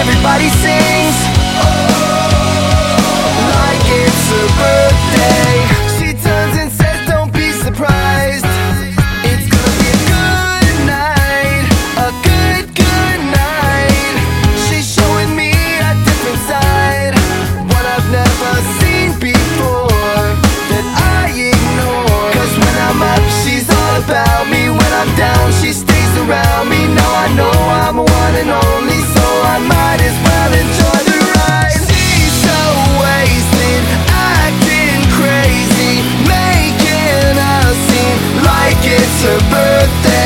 everybody sings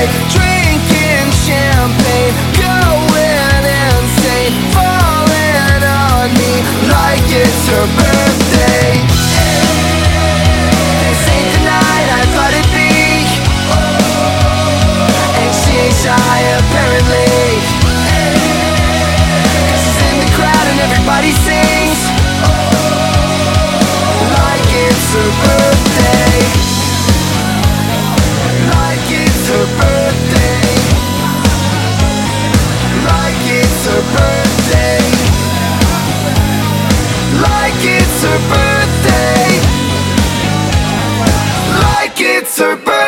birthday. Her birthday. Like it's her birthday.